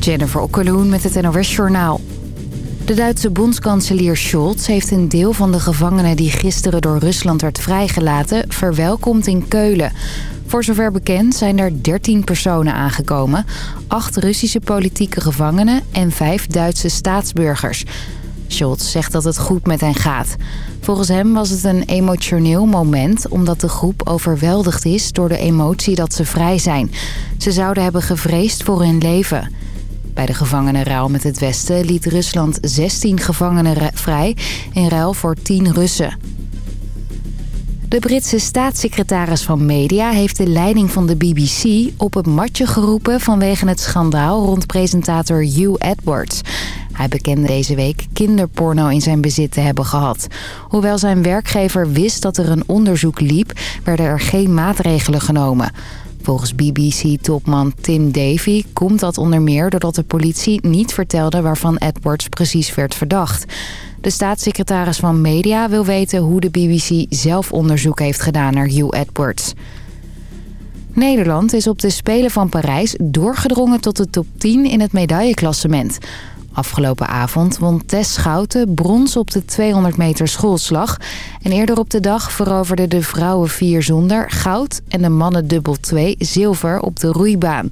Jennifer Okkeloen met het NOS Journaal. De Duitse bondskanselier Scholz heeft een deel van de gevangenen... die gisteren door Rusland werd vrijgelaten, verwelkomd in Keulen. Voor zover bekend zijn er 13 personen aangekomen. acht Russische politieke gevangenen en vijf Duitse staatsburgers. Scholz zegt dat het goed met hen gaat. Volgens hem was het een emotioneel moment... omdat de groep overweldigd is door de emotie dat ze vrij zijn. Ze zouden hebben gevreesd voor hun leven... Bij de gevangenenruil met het Westen liet Rusland 16 gevangenen vrij... in ruil voor 10 Russen. De Britse staatssecretaris van Media heeft de leiding van de BBC op het matje geroepen vanwege het schandaal rond presentator Hugh Edwards. Hij bekende deze week kinderporno in zijn bezit te hebben gehad. Hoewel zijn werkgever wist dat er een onderzoek liep, werden er geen maatregelen genomen. Volgens BBC-topman Tim Davy komt dat onder meer doordat de politie niet vertelde waarvan Edwards precies werd verdacht. De staatssecretaris van Media wil weten hoe de BBC zelf onderzoek heeft gedaan naar Hugh Edwards. Nederland is op de Spelen van Parijs doorgedrongen tot de top 10 in het medailleklassement. Afgelopen avond won Tess Schouten brons op de 200 meter schoolslag. En eerder op de dag veroverden de vrouwen vier zonder goud... en de mannen dubbel 2 zilver op de roeibaan.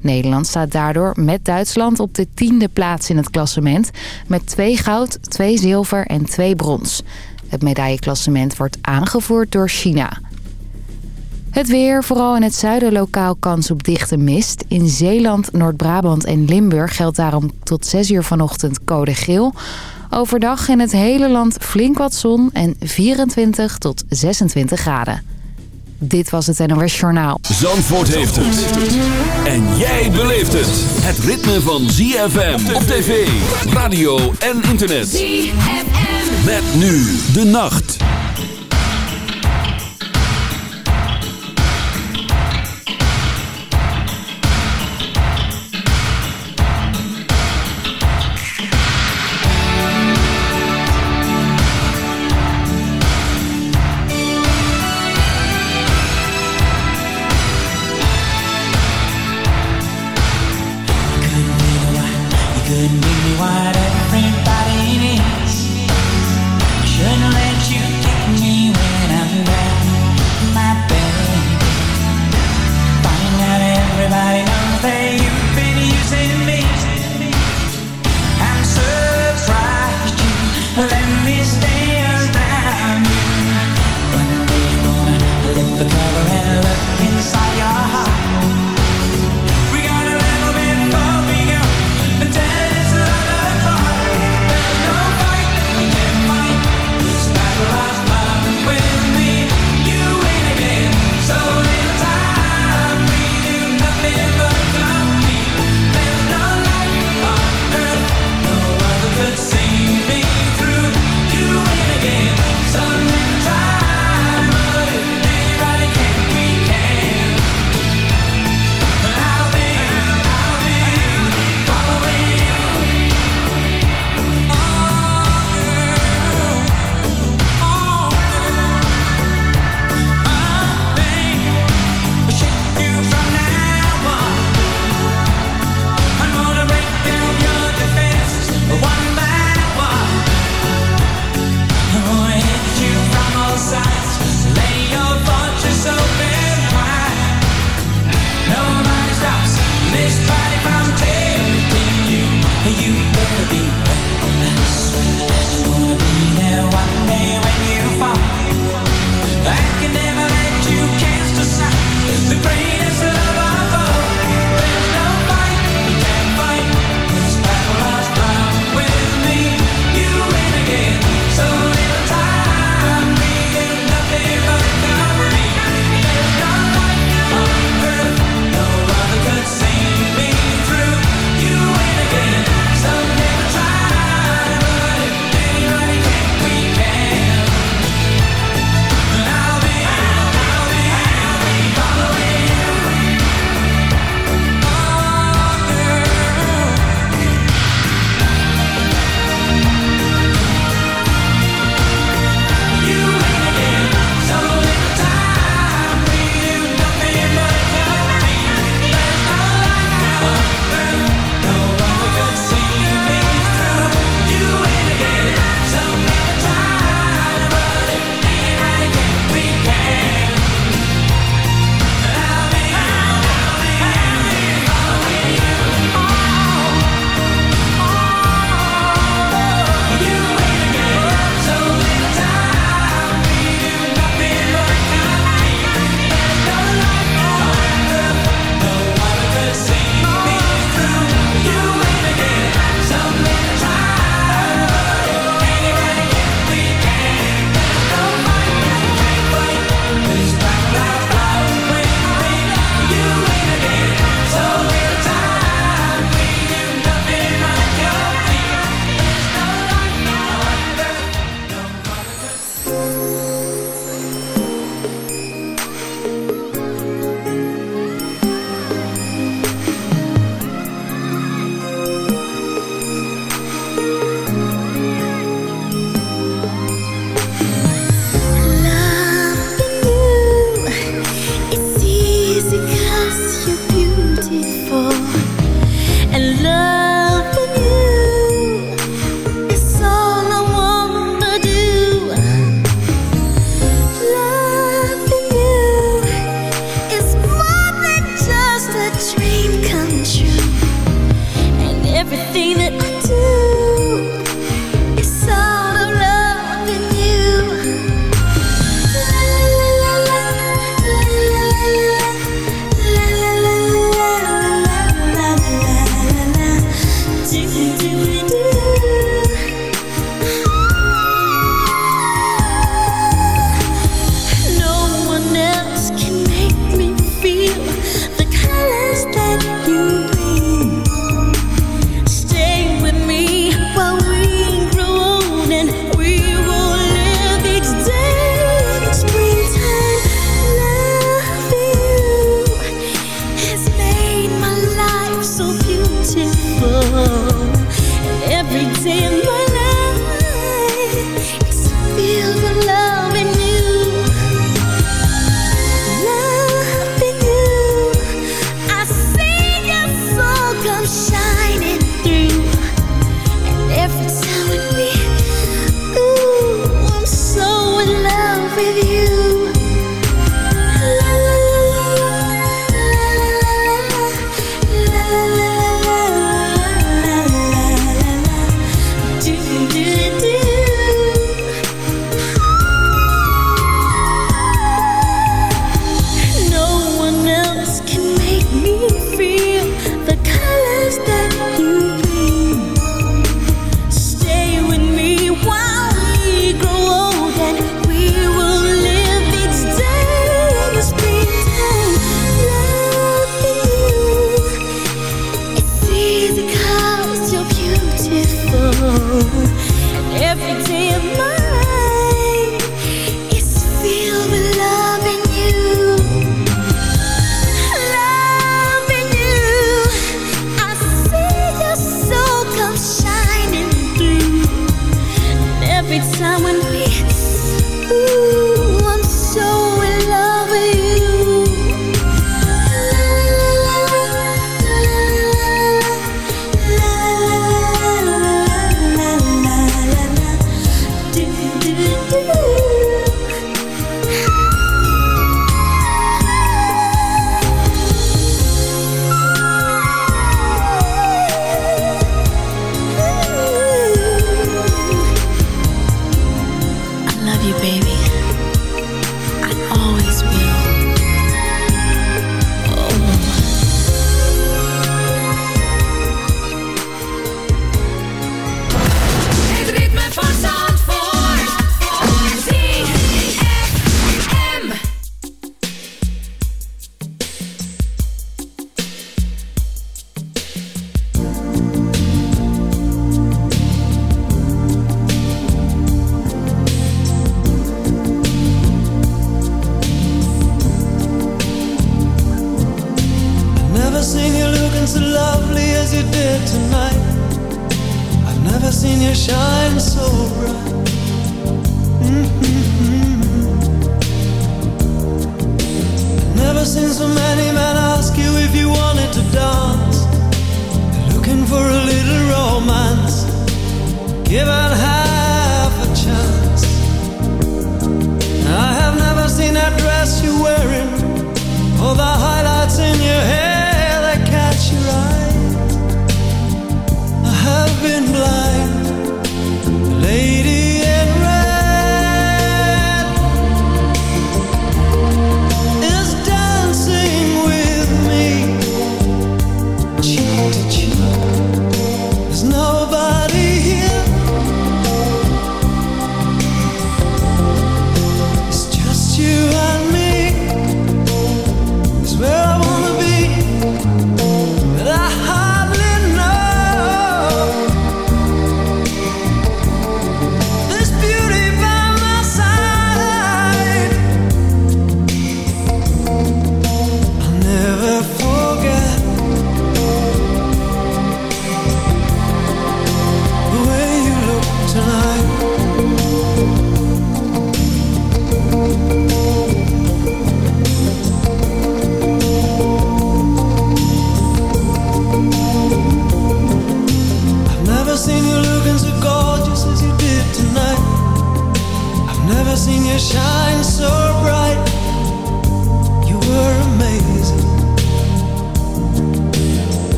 Nederland staat daardoor met Duitsland op de tiende plaats in het klassement... met twee goud, twee zilver en twee brons. Het medailleklassement wordt aangevoerd door China... Het weer, vooral in het zuiden lokaal kans op dichte mist. In Zeeland, Noord-Brabant en Limburg geldt daarom tot 6 uur vanochtend code geel. Overdag in het hele land flink wat zon en 24 tot 26 graden. Dit was het NOS Journaal. Zandvoort heeft het. En jij beleeft het. Het ritme van ZFM op tv, radio en internet. ZFM. Met nu de nacht.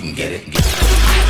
You can get it. Get it.